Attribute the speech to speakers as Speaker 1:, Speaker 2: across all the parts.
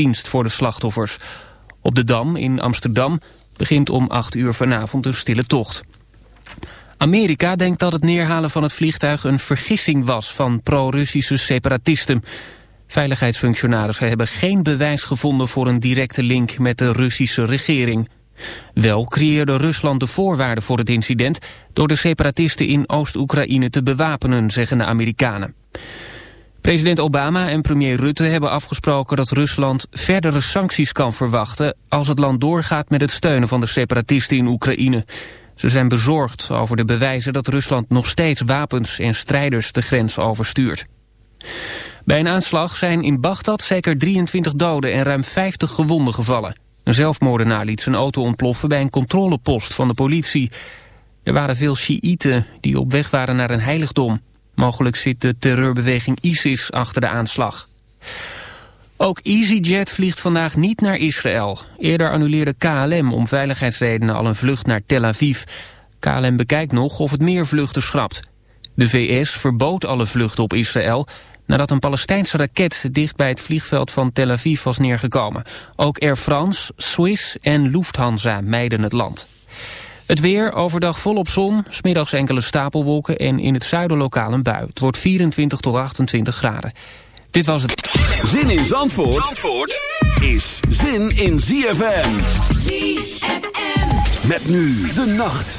Speaker 1: begrafenisdienst voor de slachtoffers. Op de Dam in Amsterdam begint om 8 uur vanavond een stille tocht. Amerika denkt dat het neerhalen van het vliegtuig een vergissing was van pro-Russische separatisten. Veiligheidsfunctionarissen hebben geen bewijs gevonden voor een directe link met de Russische regering. Wel creëerde Rusland de voorwaarden voor het incident door de separatisten in Oost-Oekraïne te bewapenen, zeggen de Amerikanen. President Obama en premier Rutte hebben afgesproken dat Rusland verdere sancties kan verwachten als het land doorgaat met het steunen van de separatisten in Oekraïne. Ze zijn bezorgd over de bewijzen dat Rusland nog steeds wapens en strijders de grens overstuurt. Bij een aanslag zijn in Bagdad zeker 23 doden en ruim 50 gewonden gevallen. Een zelfmoordenaar liet zijn auto ontploffen bij een controlepost van de politie. Er waren veel Sjiïten die op weg waren naar een heiligdom. Mogelijk zit de terreurbeweging ISIS achter de aanslag. Ook EasyJet vliegt vandaag niet naar Israël. Eerder annuleerde KLM om veiligheidsredenen al een vlucht naar Tel Aviv. KLM bekijkt nog of het meer vluchten schrapt. De VS verbood alle vluchten op Israël nadat een Palestijnse raket dicht bij het vliegveld van Tel Aviv was neergekomen. Ook Air France, Swiss en Lufthansa mijden het land. Het weer, overdag volop zon, smiddags enkele stapelwolken en in het zuiden lokaal een bui. Het wordt 24 tot 28 graden. Dit was het.
Speaker 2: Zin in Zandvoort, Zandvoort is zin in ZFM. ZFM. Met nu de nacht.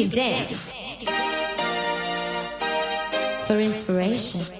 Speaker 3: Can dance for inspiration.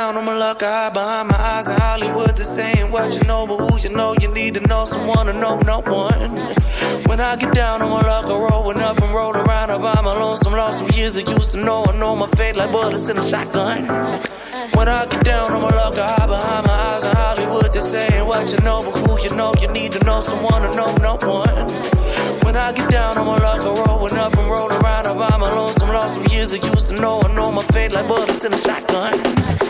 Speaker 4: Down on my luck, I hide behind my eyes in Hollywood. They're saying what you know, but who you know, you need to know someone to know no one. When I get down on my luck, I rolling up and roll around. I by my lonesome, lost some years I used to know. I know my fate like bullets in a shotgun. When I get down on my luck, I hide behind my eyes in Hollywood. They're saying what you know, but who you know, you need to know someone to know no one. When I get down on my luck, I rolling up and roll around. I by my lonesome, lost some years I used to know. I know my fate like bullets in a shotgun.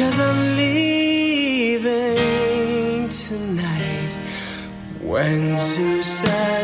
Speaker 4: Cause
Speaker 5: I'm
Speaker 6: leaving tonight. When
Speaker 7: Suzanne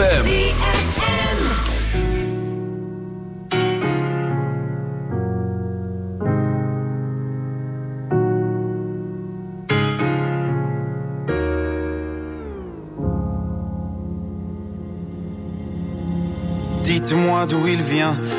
Speaker 7: ZFM.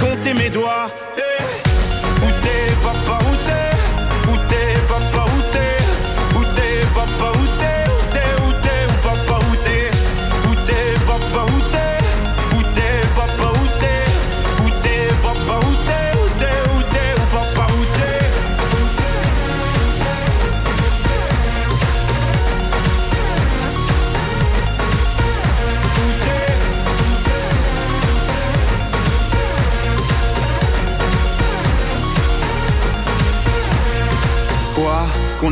Speaker 8: compter mes doigts. Eh, hey,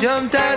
Speaker 5: jumped out.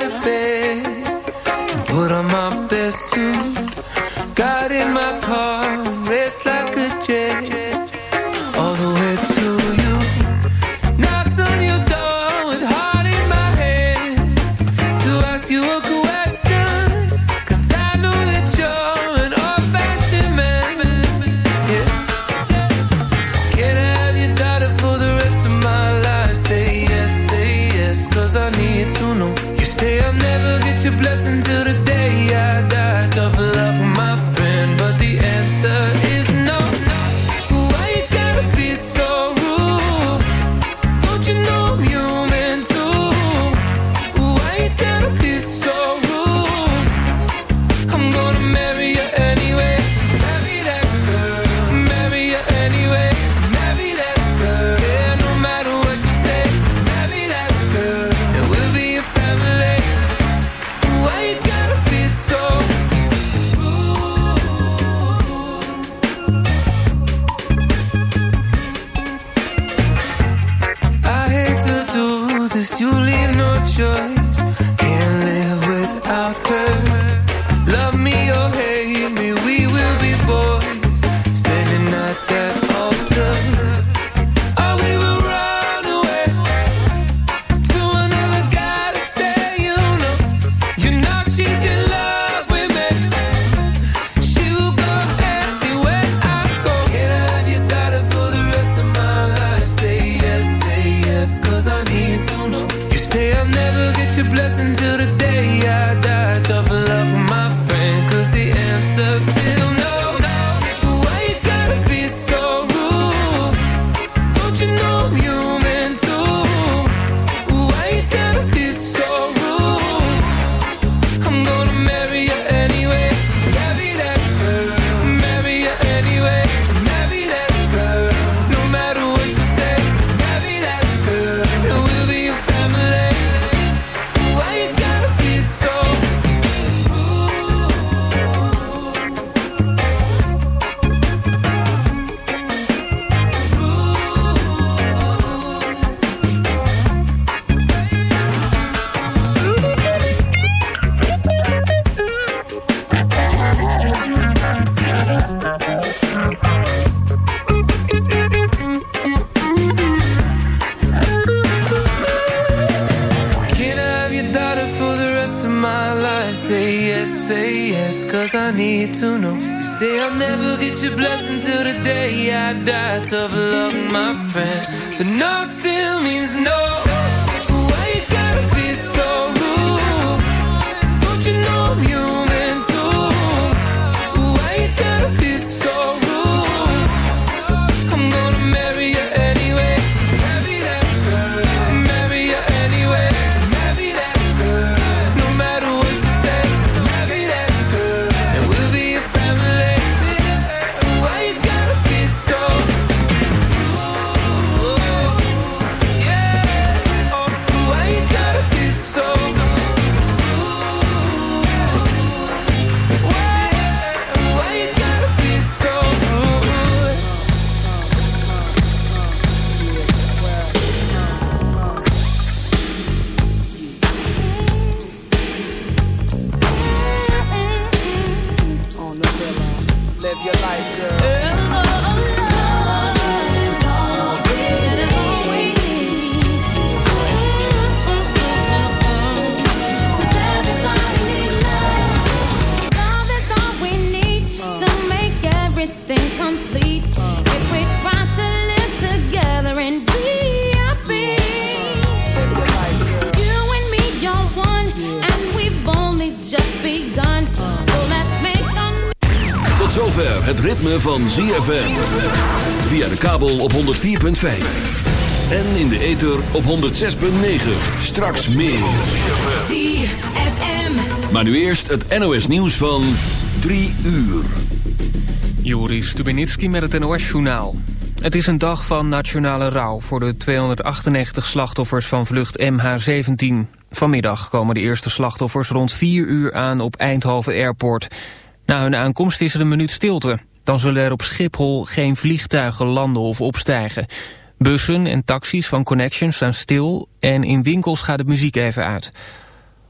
Speaker 2: van ZFM. Via de kabel op 104.5. En in de ether op 106.9. Straks meer. Maar nu eerst het NOS nieuws van 3 uur.
Speaker 1: Joris Stubenitski met het NOS-journaal. Het is een dag van nationale rouw voor de 298 slachtoffers van vlucht MH17. Vanmiddag komen de eerste slachtoffers rond 4 uur aan op Eindhoven Airport. Na hun aankomst is er een minuut stilte. Dan zullen er op Schiphol geen vliegtuigen landen of opstijgen. Bussen en taxis van Connections staan stil en in winkels gaat de muziek even uit.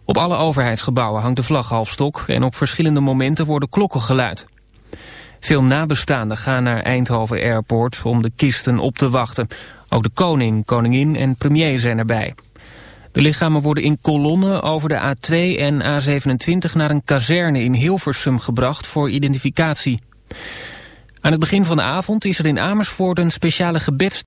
Speaker 1: Op alle overheidsgebouwen hangt de vlag halfstok en op verschillende momenten worden klokken geluid. Veel nabestaanden gaan naar Eindhoven Airport om de kisten op te wachten. Ook de koning, koningin en premier zijn erbij. De lichamen worden in kolonnen over de A2 en A27 naar een kazerne in Hilversum gebracht voor identificatie. Aan het begin van de avond is er in Amersfoort een speciale gebeds